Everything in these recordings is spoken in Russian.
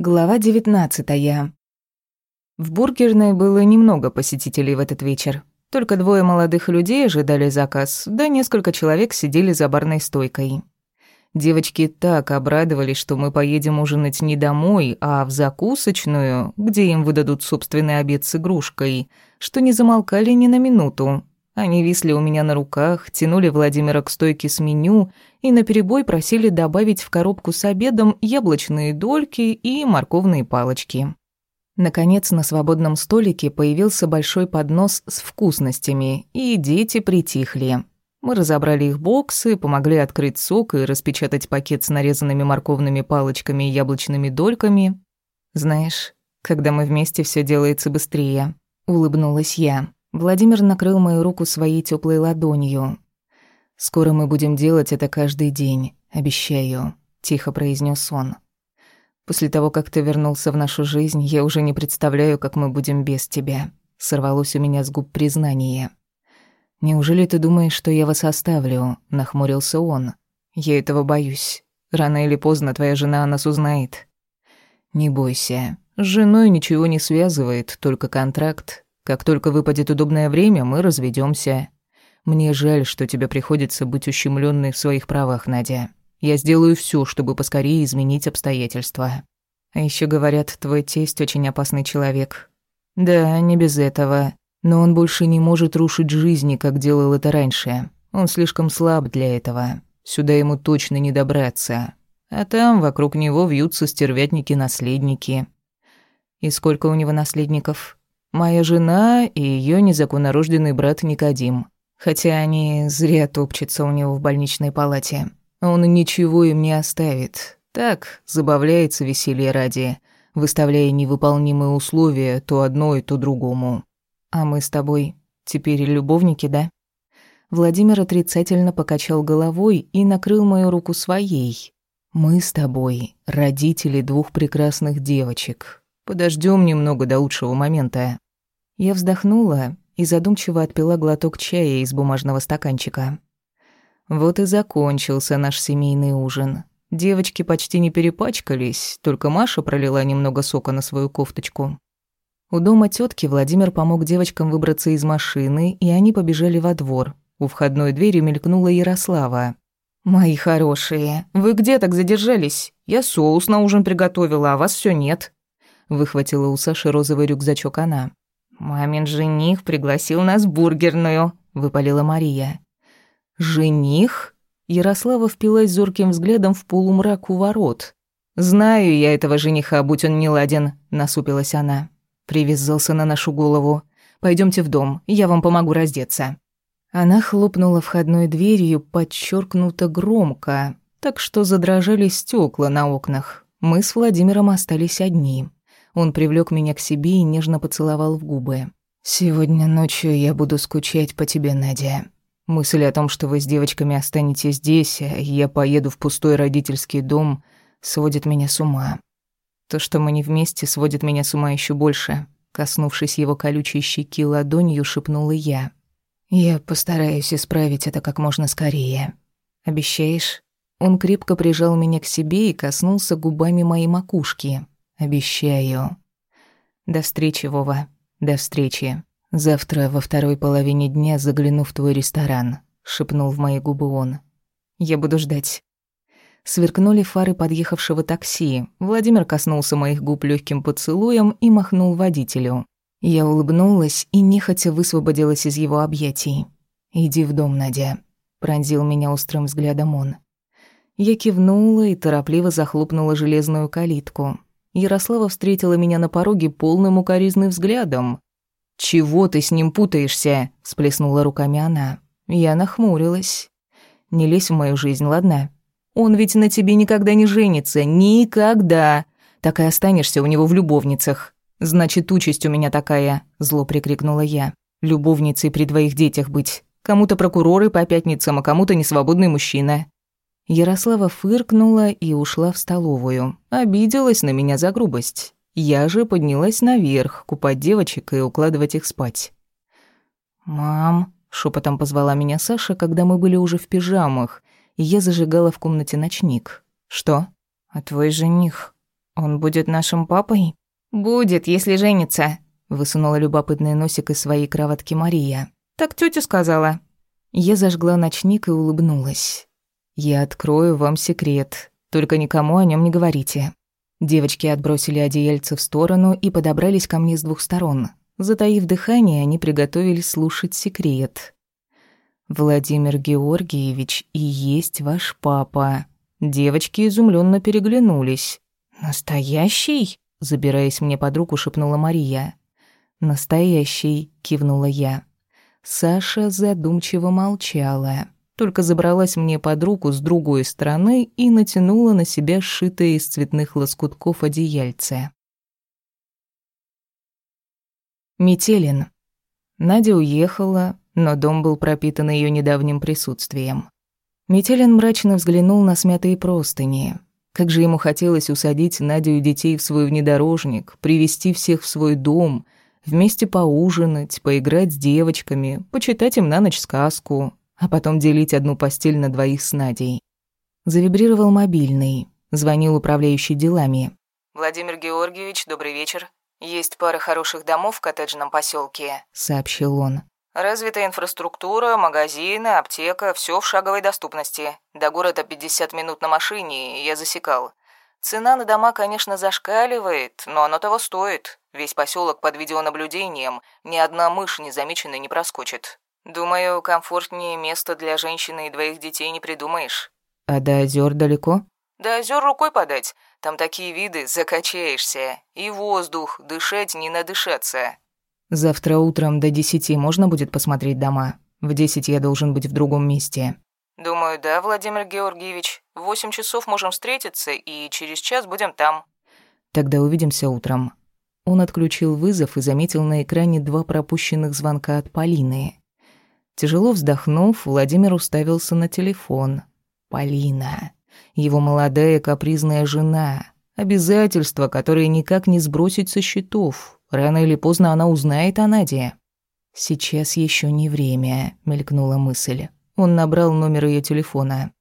Глава девятнадцатая. В бургерной было немного посетителей в этот вечер. Только двое молодых людей ожидали заказ, да несколько человек сидели за барной стойкой. Девочки так обрадовались, что мы поедем ужинать не домой, а в закусочную, где им выдадут собственный обед с игрушкой, что не замолкали ни на минуту. Они висли у меня на руках, тянули Владимира к стойке с меню и наперебой просили добавить в коробку с обедом яблочные дольки и морковные палочки. Наконец, на свободном столике появился большой поднос с вкусностями, и дети притихли. Мы разобрали их боксы, помогли открыть сок и распечатать пакет с нарезанными морковными палочками и яблочными дольками. «Знаешь, когда мы вместе, все делается быстрее», — улыбнулась я. Владимир накрыл мою руку своей теплой ладонью. «Скоро мы будем делать это каждый день, обещаю», — тихо произнес он. «После того, как ты вернулся в нашу жизнь, я уже не представляю, как мы будем без тебя», — сорвалось у меня с губ признание. «Неужели ты думаешь, что я вас оставлю?» — нахмурился он. «Я этого боюсь. Рано или поздно твоя жена о нас узнает». «Не бойся. С женой ничего не связывает, только контракт. Как только выпадет удобное время, мы разведемся. Мне жаль, что тебе приходится быть ущемленной в своих правах, Надя. Я сделаю все, чтобы поскорее изменить обстоятельства. А еще говорят, твой тесть очень опасный человек. Да, не без этого. Но он больше не может рушить жизни, как делал это раньше. Он слишком слаб для этого. Сюда ему точно не добраться. А там вокруг него вьются стервятники-наследники. И сколько у него наследников? Моя жена и ее незаконнорожденный брат Никодим. Хотя они зря топчутся у него в больничной палате. Он ничего им не оставит. Так, забавляется веселье ради, выставляя невыполнимые условия то одной, то другому. А мы с тобой теперь любовники, да? Владимир отрицательно покачал головой и накрыл мою руку своей. Мы с тобой родители двух прекрасных девочек. Подождем немного до лучшего момента. Я вздохнула и задумчиво отпила глоток чая из бумажного стаканчика. Вот и закончился наш семейный ужин. Девочки почти не перепачкались, только Маша пролила немного сока на свою кофточку. У дома тетки Владимир помог девочкам выбраться из машины, и они побежали во двор. У входной двери мелькнула Ярослава. «Мои хорошие, вы где так задержались? Я соус на ужин приготовила, а вас все нет». Выхватила у Саши розовый рюкзачок она. «Мамин жених пригласил нас в бургерную», — выпалила Мария. «Жених?» Ярослава впилась зорким взглядом в полумрак у ворот. «Знаю я этого жениха, будь он не ладен», — насупилась она. Привязался на нашу голову. Пойдемте в дом, я вам помогу раздеться». Она хлопнула входной дверью подчеркнуто громко, так что задрожали стекла на окнах. Мы с Владимиром остались одни. Он привлек меня к себе и нежно поцеловал в губы. «Сегодня ночью я буду скучать по тебе, Надя. Мысль о том, что вы с девочками останетесь здесь, а я поеду в пустой родительский дом, сводит меня с ума. То, что мы не вместе, сводит меня с ума еще больше». Коснувшись его колючей щеки ладонью, шепнула я. «Я постараюсь исправить это как можно скорее. Обещаешь?» Он крепко прижал меня к себе и коснулся губами моей макушки. Обещаю. До встречи, Вова. До встречи. Завтра во второй половине дня загляну в твой ресторан, шепнул в мои губы он. Я буду ждать. Сверкнули фары подъехавшего такси. Владимир коснулся моих губ легким поцелуем и махнул водителю. Я улыбнулась и нехотя высвободилась из его объятий. «Иди в дом, Надя», — пронзил меня острым взглядом он. Я кивнула и торопливо захлопнула железную калитку. Ярослава встретила меня на пороге полным укоризным взглядом. «Чего ты с ним путаешься?» – всплеснула руками она. Я нахмурилась. «Не лезь в мою жизнь, ладно? Он ведь на тебе никогда не женится. Никогда! Так и останешься у него в любовницах. Значит, участь у меня такая», – зло прикрикнула я. «Любовницей при двоих детях быть. Кому-то прокуроры по пятницам, а кому-то несвободный мужчина. Ярослава фыркнула и ушла в столовую. Обиделась на меня за грубость. Я же поднялась наверх, купать девочек и укладывать их спать. «Мам», — шепотом позвала меня Саша, когда мы были уже в пижамах, и я зажигала в комнате ночник. «Что?» «А твой жених? Он будет нашим папой? Будет, если женится, высунула любопытный носик из своей кроватки Мария. Так тётя сказала. Я зажгла ночник и улыбнулась. Я открою вам секрет, только никому о нём не говорите. Девочки отбросили одеяльце в сторону и подобрались ко мне с двух сторон. Затаив дыхание, они приготовились слушать секрет. Владимир Георгиевич и есть ваш папа. Девочки изумленно переглянулись. Настоящий? Забираясь мне под руку, шепнула Мария. Настоящий, кивнула я. Саша задумчиво молчала, только забралась мне под руку с другой стороны и натянула на себя сшитое из цветных лоскутков одеяльце. Метелин. Надя уехала, но дом был пропитан ее недавним присутствием. Метелин мрачно взглянул на смятые простыни. Как же ему хотелось усадить Надю и детей в свой внедорожник, привести всех в свой дом, вместе поужинать, поиграть с девочками, почитать им на ночь сказку, а потом делить одну постель на двоих с Надей. Завибрировал мобильный. Звонил управляющий делами. «Владимир Георгиевич, добрый вечер. Есть пара хороших домов в коттеджном поселке, сообщил он. Развитая инфраструктура, магазины, аптека, все в шаговой доступности. До города 50 минут на машине, я засекал. Цена на дома, конечно, зашкаливает, но оно того стоит. Весь поселок под видеонаблюдением, ни одна мышь незамеченная не проскочит. Думаю, комфортнее места для женщины и двоих детей не придумаешь. А до озер далеко? До озер рукой подать. Там такие виды, закачаешься. И воздух, дышать не надышаться. Завтра утром до десяти можно будет посмотреть дома? В десять я должен быть в другом месте. Думаю, да, Владимир Георгиевич. В восемь часов можем встретиться, и через час будем там. Тогда увидимся утром. Он отключил вызов и заметил на экране два пропущенных звонка от Полины. Тяжело вздохнув, Владимир уставился на телефон. Полина. Его молодая капризная жена. Обязательства, которые никак не сбросить со счетов. Рано или поздно она узнает о Наде. «Сейчас еще не время», — мелькнула мысль. Он набрал номер ее телефона.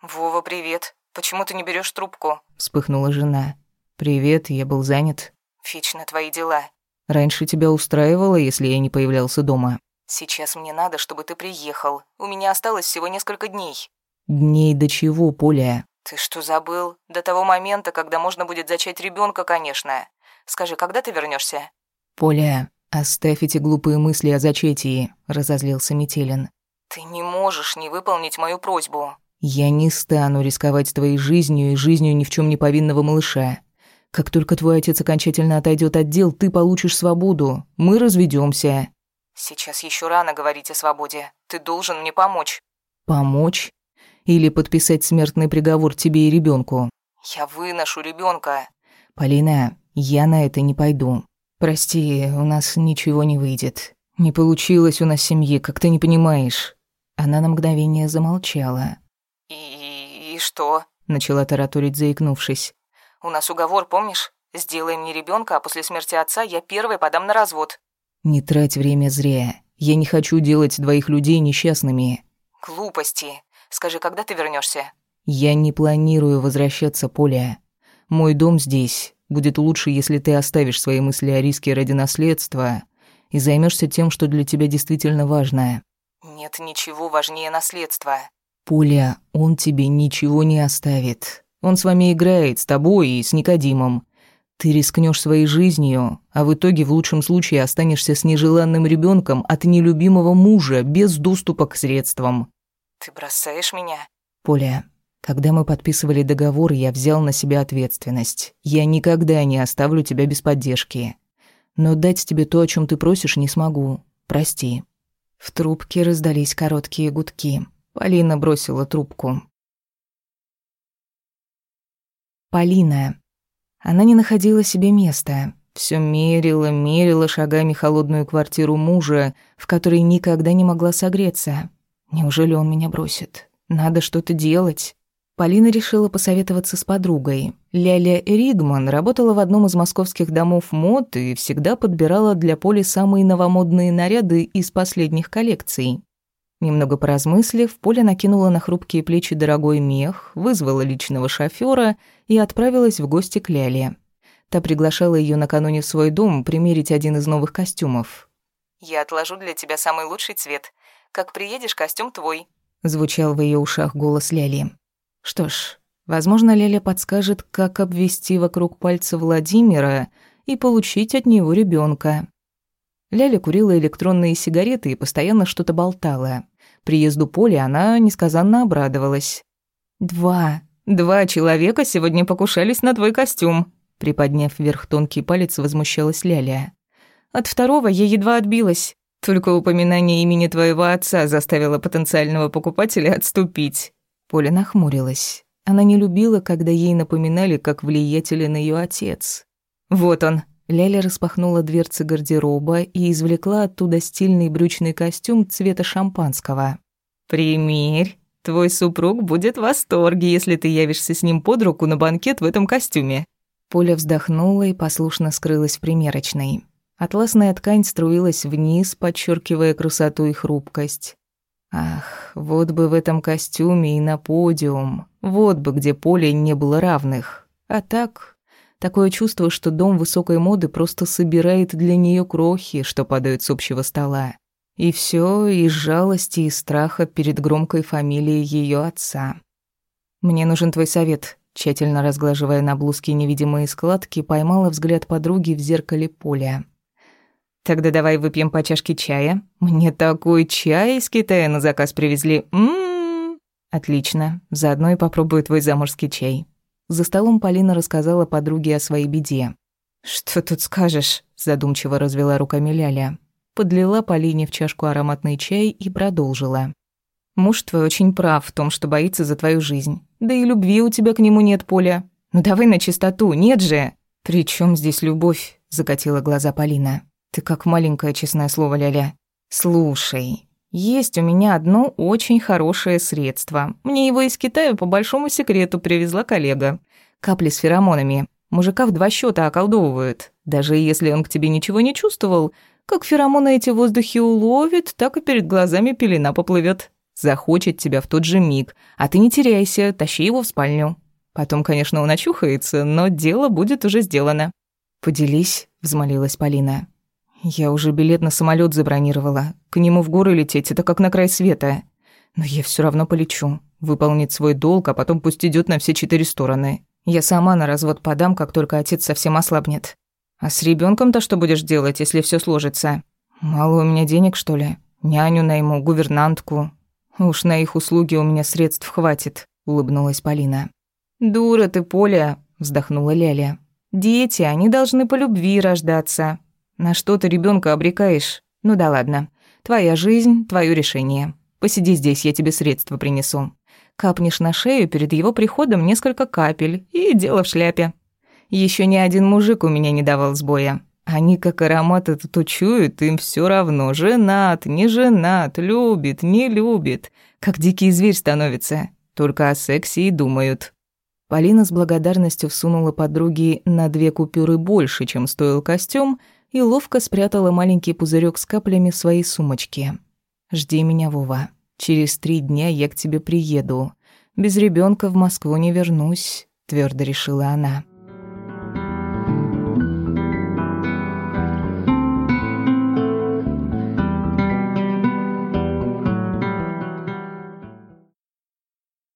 «Вова, привет. Почему ты не берешь трубку?» — вспыхнула жена. «Привет, я был занят». «Вечно твои дела». «Раньше тебя устраивало, если я не появлялся дома?» «Сейчас мне надо, чтобы ты приехал. У меня осталось всего несколько дней». «Дней до чего, Поля?» «Ты что, забыл? До того момента, когда можно будет зачать ребенка, конечно. Скажи, когда ты вернешься? «Поля, оставь эти глупые мысли о зачатии», — разозлился Метелин. «Ты не можешь не выполнить мою просьбу». «Я не стану рисковать твоей жизнью и жизнью ни в чем не повинного малыша. Как только твой отец окончательно отойдет от дел, ты получишь свободу. Мы разведемся. «Сейчас еще рано говорить о свободе. Ты должен мне помочь». «Помочь? Или подписать смертный приговор тебе и ребенку? «Я выношу ребенка. «Полина, я на это не пойду. «Прости, у нас ничего не выйдет. Не получилось у нас семьи, как ты не понимаешь». Она на мгновение замолчала. «И, и что?» — начала тараторить, заикнувшись. «У нас уговор, помнишь? Сделай мне ребенка, а после смерти отца я первой подам на развод». «Не трать время зря. Я не хочу делать двоих людей несчастными». «Глупости. Скажи, когда ты вернешься? «Я не планирую возвращаться, Поля. Мой дом здесь. Будет лучше, если ты оставишь свои мысли о риске ради наследства и займешься тем, что для тебя действительно важно. Нет ничего важнее наследства. Поля, он тебе ничего не оставит. Он с вами играет, с тобой и с Никодимом. Ты рискнешь своей жизнью, а в итоге в лучшем случае останешься с нежеланным ребенком от нелюбимого мужа без доступа к средствам. Ты бросаешь меня? Поля, когда мы подписывали договор, я взял на себя ответственность. Я никогда не оставлю тебя без поддержки. Но дать тебе то, о чем ты просишь, не смогу. Прости». В трубке раздались короткие гудки. Полина бросила трубку. Полина. Она не находила себе места. Все мерила, мерила шагами холодную квартиру мужа, в которой никогда не могла согреться. Неужели он меня бросит? Надо что-то делать. Полина решила посоветоваться с подругой. Ляля Ригман работала в одном из московских домов мод и всегда подбирала для Поли самые новомодные наряды из последних коллекций. Немного поразмыслив, Поля накинула на хрупкие плечи дорогой мех, вызвала личного шофера и отправилась в гости к Ляле. Та приглашала ее накануне в свой дом примерить один из новых костюмов. «Я отложу для тебя самый лучший цвет. Как приедешь, костюм твой», — звучал в ее ушах голос Ляли. Что ж, возможно, Ляля подскажет, как обвести вокруг пальца Владимира и получить от него ребенка. Ляля курила электронные сигареты и постоянно что-то болтала. Приезду Поли она несказанно обрадовалась. «Два. Два человека сегодня покушались на твой костюм», приподняв вверх тонкий палец, возмущалась Ляля. «От второго я едва отбилась. Только упоминание имени твоего отца заставило потенциального покупателя отступить». Поля нахмурилась. Она не любила, когда ей напоминали, как влиятелен ее отец. «Вот он». Ляля распахнула дверцы гардероба и извлекла оттуда стильный брючный костюм цвета шампанского. «Примерь. Твой супруг будет в восторге, если ты явишься с ним под руку на банкет в этом костюме». Поля вздохнула и послушно скрылась в примерочной. Атласная ткань струилась вниз, подчеркивая красоту и хрупкость. Ах, вот бы в этом костюме и на подиум. Вот бы, где Поле не было равных. А так, такое чувство, что дом высокой моды просто собирает для нее крохи, что падают с общего стола. И все из жалости и страха перед громкой фамилией ее отца. «Мне нужен твой совет», тщательно разглаживая на блузке невидимые складки, поймала взгляд подруги в зеркале поля. Тогда давай выпьем по чашке чая. Мне такой чай из Китая на заказ привезли. Ммм. Отлично. Заодно и попробую твой заморский чай. За столом Полина рассказала подруге о своей беде. Что тут скажешь? задумчиво развела руками Ляля. Подлила Полине в чашку ароматный чай и продолжила. Муж твой очень прав в том, что боится за твою жизнь. Да и любви у тебя к нему нет, Поля. Ну давай на чистоту, нет же. При чем здесь любовь? закатила глаза Полина. Ты как маленькое честное слово, Ляля. Слушай, есть у меня одно очень хорошее средство. Мне его из Китая по большому секрету привезла коллега. Капли с феромонами. Мужика в два счета околдовывают. Даже если он к тебе ничего не чувствовал, как феромоны эти в воздухе уловит, так и перед глазами пелена поплывет. Захочет тебя в тот же миг, а ты не теряйся, тащи его в спальню. Потом, конечно, он очухается, но дело будет уже сделано. «Поделись», — взмолилась Полина. Я уже билет на самолет забронировала. К нему в горы лететь это как на край света. Но я все равно полечу. Выполнит свой долг, а потом пусть идет на все четыре стороны. Я сама на развод подам, как только отец совсем ослабнет. А с ребенком то что будешь делать, если все сложится? Мало у меня денег, что ли? Няню найму, гувернантку. Уж на их услуги у меня средств хватит, улыбнулась Полина. Дура ты, Поля, вздохнула Ляля. Дети, они должны по любви рождаться. На что ты ребенка обрекаешь? Ну да ладно. Твоя жизнь, твое решение. Посиди здесь, я тебе средства принесу. Капнешь на шею перед его приходом несколько капель, и дело в шляпе. Еще ни один мужик у меня не давал сбоя. Они как аромат этот учуют, им все равно, женат, не женат, любит, не любит. Как дикий зверь становится. Только о сексе и думают. Полина с благодарностью всунула подруге на две купюры больше, чем стоил костюм, и ловко спрятала маленький пузырек с каплями в своей сумочке. «Жди меня, Вова. Через три дня я к тебе приеду. Без ребенка в Москву не вернусь», — твердо решила она.